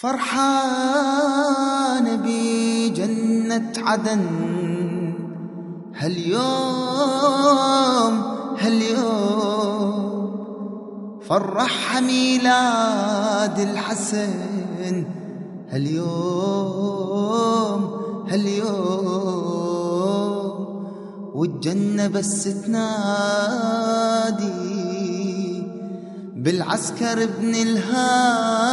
فرحان بجنة عدن. هاليوم هاليوم فرح ميلاد الحسن. هاليوم هاليوم والجنة بس تنادي بالعسكر ابن الهادي.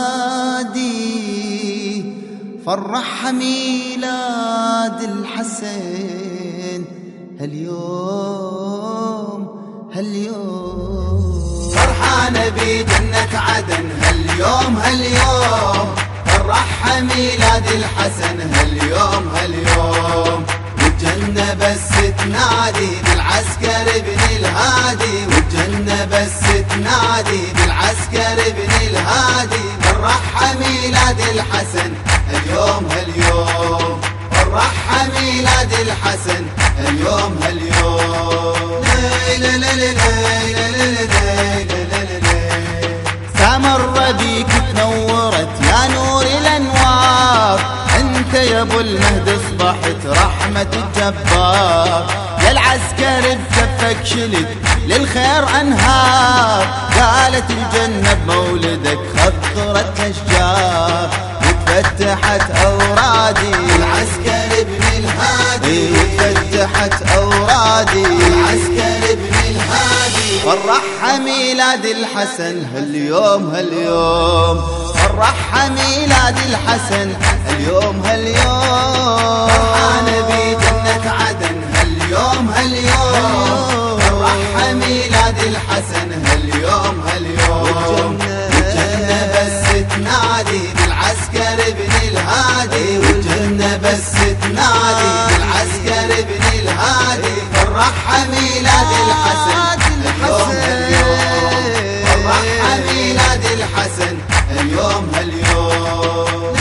فرح ميلاد الحسن هاليوم هاليوم. فرحانة بجنة عدن. هاليوم هاليوم. فرح ميلاد الحسن. هاليوم هاليوم. والجنة بس تنادي بالعسكر ابن الهادي والجنة بس تنادي بالعسكر ابن الهادي. فرح ميلاد الحسن اليوم هاليوم فرح ميلاد الحسن اليوم هاليوم. لا لا سامر بيك تنورت يا نور الأنوار أنت يا أبو المهد اصبحت رحمة الجبار. يا العسكر بكفك شلت للخير أنهار. قالت الجنة بمولدك خطرت الاشجار وتفتحت اورادي العسكر ابن الهادي. وتفتحت اورادي العسكر ابن الهادي فرح ميلاد الحسن هاليوم هاليوم. فرح ميلاد الحسن اليوم هاليوم. فرحانة بجنة عدن هاليوم هاليوم. فرح ميلاد الحسن هاليوم هاليوم. والجنة. بس تنادي بالعسكر ابن الهادي. والجنة بس تنادي بالعسكر ابن الهادي. فرح ميلاد الحسن. اليوم هاليوم فرح ميلاد الحسن اليوم هاليوم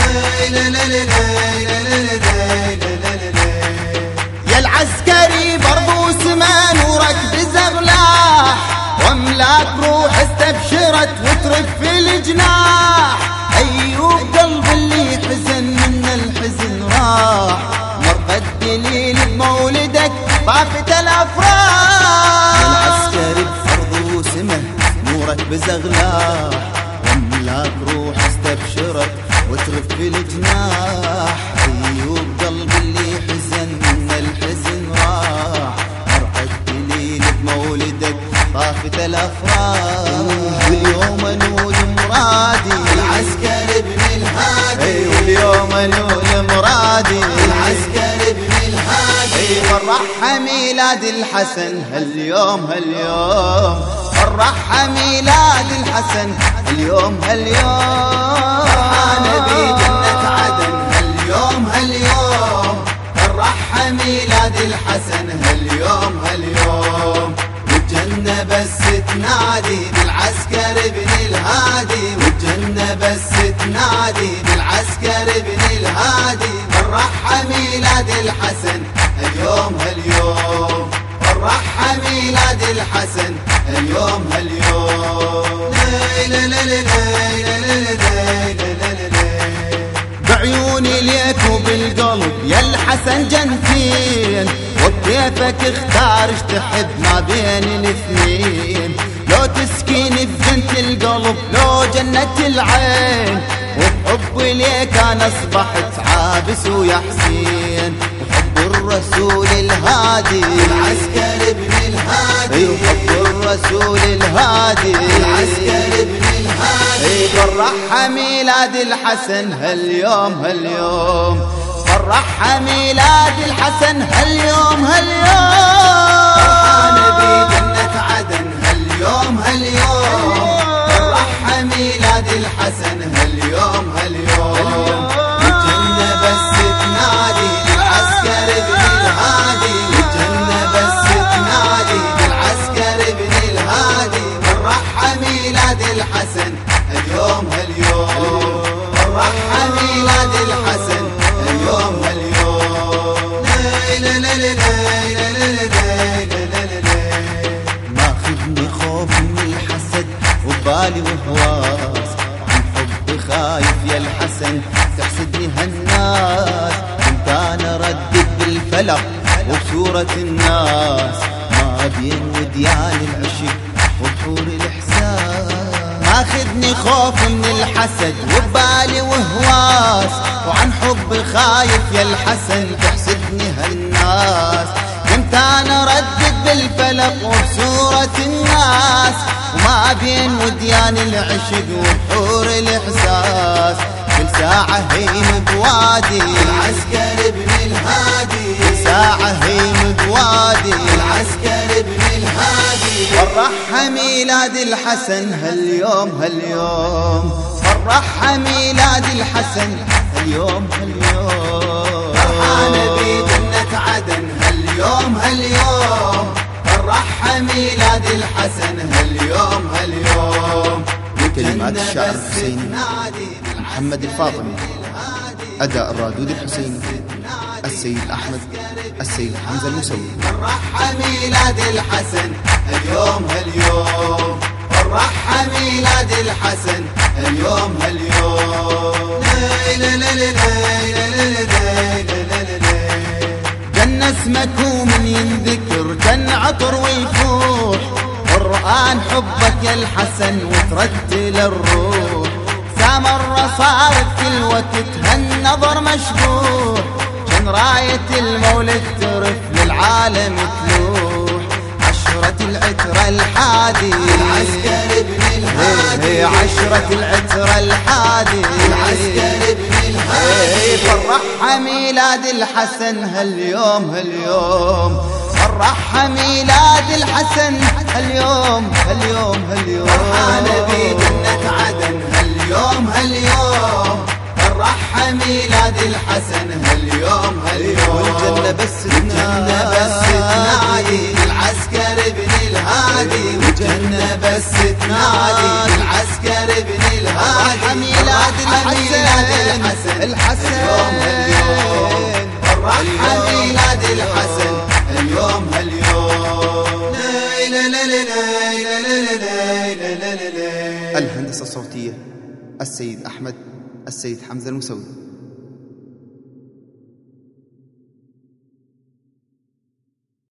يا العسكري برضو سما نورك بزغلاح واملاك روح استبشرت وترك في الجناح أيوب قلب اللي حزن من الحزن راح مرقد دليل بمولدك طافت الأفراح. بزغلاح واملاك روح استبشرت وترف في الجناح. أيوب قلب اللي حزن من الحزن راح. مرقد دليل بمولدك طافت الأفراح. واليوم انول مرادي. العسكر ابن الهادي. واليوم انول مرادي. العسكر ابن الهادي. فرح ميلاد الحسن. هاليوم هاليوم. فرح ميلاد الحسن. اليوم هاليوم. أنا بجنة عدن هاليوم هاليوم. فرح ميلاد الحسن. هاليوم هاليوم. والجنة بس تنادي بالعسكر ابن الهادي. والجنة بس تنادي بالعسكر ابن ليك وبالقلب يا الحسن جنتين وبكيفك اختار إيش تحب ما بين الاثنين. لو تسكين بجنة القلب لو جنة العين وبحبي ليك أنا أصبحت عابس ويا حسين. وحب الرسول الهادي العسكر ابن الهادي. يحب الرسول الهادي. العسكر ابن الهادي فرح ميلاد الحسن هاليوم هاليوم. فرح ميلاد الحسن هاليوم هاليوم. فرحانة بجنة عدن هاليوم هاليوم. فرح ميلاد الحسن هاليوم. محمد الحسن اليوم اليوم ماخذني خوف من الحسد وبالي وهواس. عن حب خايف يا الحسن تحسدني هالناس. كنت أنا ردد بالفلق وبصورة الناس. ما بين وديان العشق وبحور الإحساس. ماخذني خوف من الحسد وبالي وهواس. وعن حب خايف يا الحسن تحسدني هالناس. كنت أنا ردد بالفلق وبصورة الناس. وما بين وديان العشق وبحور الإحساس. كل ساعة هيم بوادي. العسكر ابن الهادي. كل ساعة هيم بوادي. العسكر ابن الهادي فرحها ميلاد الحسن هاليوم هاليوم. فرحها ميلاد الحسن هاليوم هاليوم. فرحانة بجنة عدن هاليوم هاليوم. فرحها ميلاد الحسن هاليوم هاليوم. كلمات الشاعر الحسيني محمد الفاطمي أداء الرادود الحسيني السيد أحمد السيد حمزة المسوي فرح ميلاد الحسن اليوم هاليوم. فرح ميلاد الحسن اليوم هاليوم. جن اسمك ومن ينذكر جن عطر ويفوح. قرآن حبك يا الحسن وترتل الروح. سامر صارت كل وقت هالنظر مشبوح راية المولد ترف للعالم تلوح. عشرة العترة الحادي. العسكر ابن الهادي. هي عشرة العترة الحادي. العسكر ابن الهادي. إيه فرحها ميلاد الحسن هاليوم هاليوم. فرحها ميلاد الحسن هاليوم هاليوم هاليوم. فرحانة بجنة عدن. ميلاد الحسن هاليوم هاليوم. والجنة بس الجنة بس تنادي العسكر ابن الهادي. والجنة بس تنادي العسكر ابن الهادي. ميلاد الحسن. الحسن. اليوم هاليوم. فرح ميلاد الحسن. هاليوم هاليوم. الهندسة الصوتية السيد أحمد. السيد حمزة المسوي